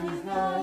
He's not.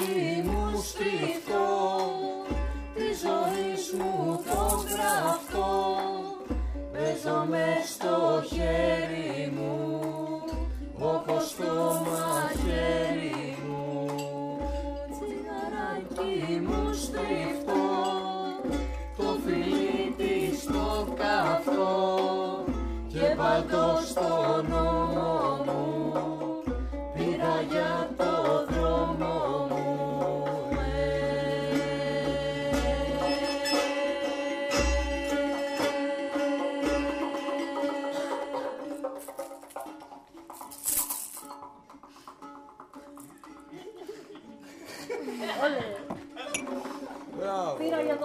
Τσιγαράκι μου στριφτό τη ζωή μου το γραφτό. Παίζω μες στο χέρι μου όπως το μαχαίρι μου. Τσιγαράκι μου στριφτό το φιλί της το καυτό. Και βάλτο στο Ole. Bravo. Y el